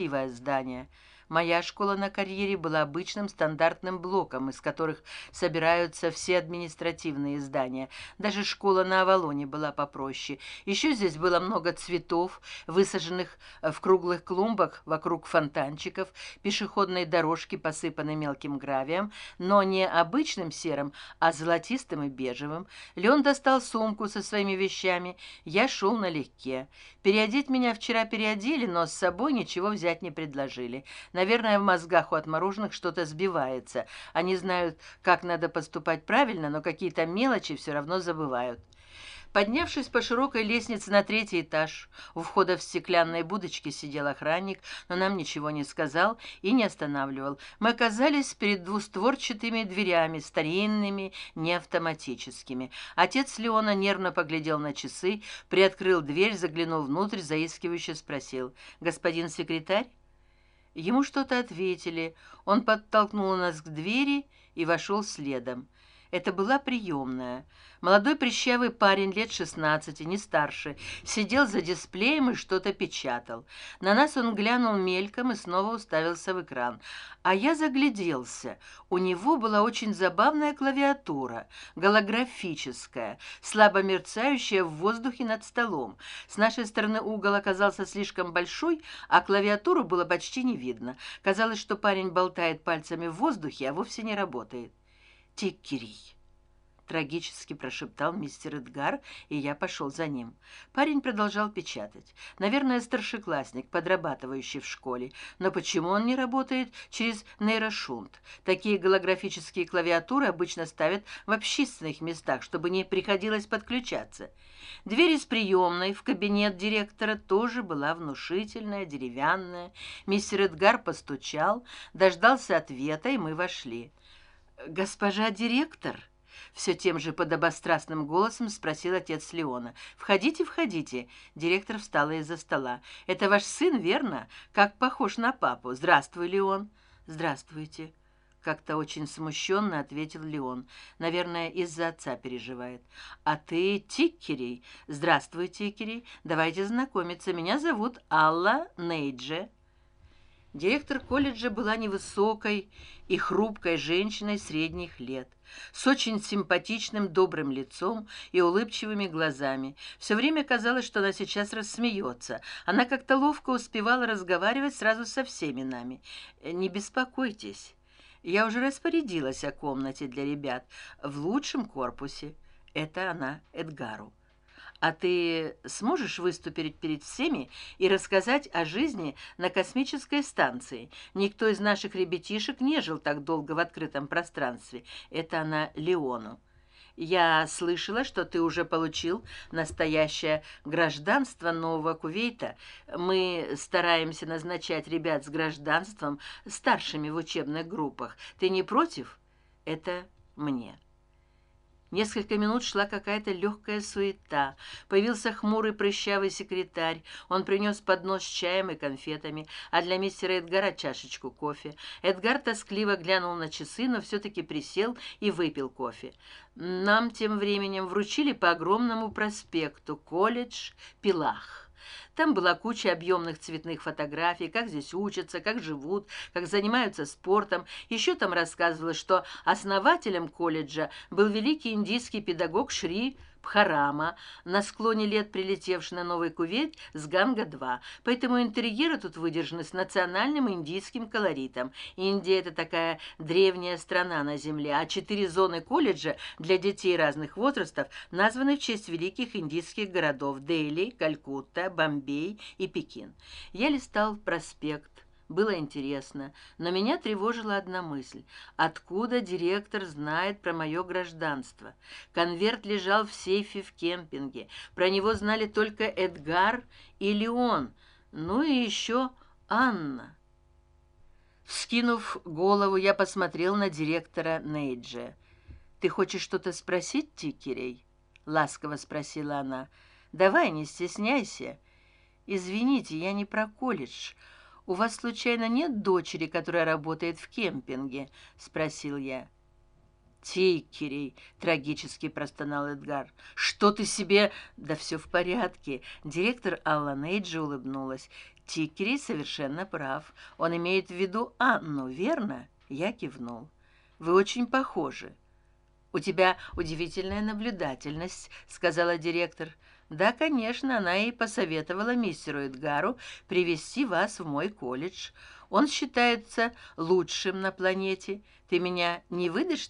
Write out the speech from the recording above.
красивое здание моя школа на карьере была обычным стандартным блоком из которых собираются все административные здания. Даже школа на авалоне была попроще. Еще здесь было много цветов высаженных в круглых клумбах вокруг фонтанчиков пешеходной дорожки посыпаны мелким гравием но не обычным серым а золотистым и бежевым. Леон достал сумку со своими вещами. Я шел налегке. Переодеть меня вчера переодели но с собой ничего взять не предложили наверное в мозгах у отмороженных что то сбивается. Они знают как надо поступать правильно но какие то мелочи все равно забывают. Поднявшись по широкой лестнице на третий этаж у входа в стеклянной будочке сидел охранник но нам ничего не сказал и не останавливал. Мы оказались перед двустворчатыми дверями старинными не автоматическими отец леона нервно поглядел на часы приоткрыл дверь заглянул внутрь заискивающе спросил. Господин секретарь ему что то ответили. Он подтолкнул нас к двери и вошел следом это была приемная. Молодой прищавый парень лет шестнадцати не старше сидел за дисплеем и что то печатал. На нас он глянул мельком и снова уставился в экран. А я загляделся. У него была очень забавная клавиатура голографическая слабо мерцающая в воздухе над столом. С нашей стороны угол оказался слишком большой а клавиатуру было почти не видно. Казалось что парень болтает пальцами в воздухе а вовсе не работает тиккерий трагически прошептал мистер эдгар и я пошел за ним. Парень продолжал печатать. Наверное старшеклассник подрабатывающий в школе. Но почему он не работает через нейрошунт? Такие голографические клавиатуры обычно ставят в общественных местах чтобы не приходилось подключаться. Дверь из приемной в кабинет директора тоже была внушительная деревянная. Мистер эдгар постучал дождался ответа и мы вошли госпожа директор все тем же подобострастным голосом спросил отец леона. Входите входите директор встала из за стола. Это ваш сын верно? Как похож на папу. Здравствуй леон здравствуйте как то очень смущенно ответил леон. Наверное из за отца переживает а ты тиккерей здравствуй тиккерей. Давайте знакомиться. Меня зовут алла нейдже директор колледжа была невысокой и хрупкой женщиной средних лет с очень симпатичным добрым лицом и улыбчивыми глазами. Все время казалось что она сейчас рассмеется она как то ловко успевала разговаривать сразу со всеми нами. Не беспокойтесь я уже распорядилась о комнате для ребят в лучшем корпусе. Это она эдгару а ты сможешь выступить перед всеми и рассказать о жизни на космической станции? Никто из наших ребятишек не жил так долго в открытом пространстве. Это она леону. Я слышала что ты уже получил настоящее гражданство нового кувейта. Мы стараемся назначать ребят с гражданством старшими в учебных группах. Ты не против? Это мне несколько минут шла какая то легкая суета. Появился хмурый прыщавый секретарь. Он принес поднос с чаем и конфетами а для мистера эдгара чашечку кофе. Эдгар тоскливо глянул на часы но все таки присел и выпил кофе. Нам тем временем вручили по огромному проспекту колледж пилах там была куча объемных цветных фотографий как здесь учатся как живут как занимаются спортом. Еще там рассказывалось что основателем колледжа был великий индийский педагог шри Пхарама, на склоне лет прилетевший на Новый Кувейт с Ганга-2. Поэтому интерьеры тут выдержаны с национальным индийским колоритом. Индия – это такая древняя страна на Земле, а четыре зоны колледжа для детей разных возрастов названы в честь великих индийских городов – Дели, Калькутта, Бомбей и Пекин. Я листал проспект, было интересно но меня тревожила одна мысль. Откуда директор знает про мое гражданство? Конверт лежал в сейфе в кемпинге. Про него знали только эдгар и леон. Ну и еще анна. Скинув голову я посмотрел на директора нейджа. Ты хочешь что то спросить тикерей ласково спросила она. Давай не стесняйся. Извините я не про колледж у вас случайно нет дочери которая работает в кемпинге спросил я. Тейкерей трагически простонал эдгар. Что ты себе? Да все в порядке директор алла нейджи улыбнулась. Тикери совершенно прав. Он имеет в виду анну верно? Я кивнул. Вы очень похожи. У тебя удивительная наблюдательность сказала директор да конечно она и посоветовала мистеру эдгару привести вас в мой колледж. Он считается лучшим на планете. Ты меня не выдашь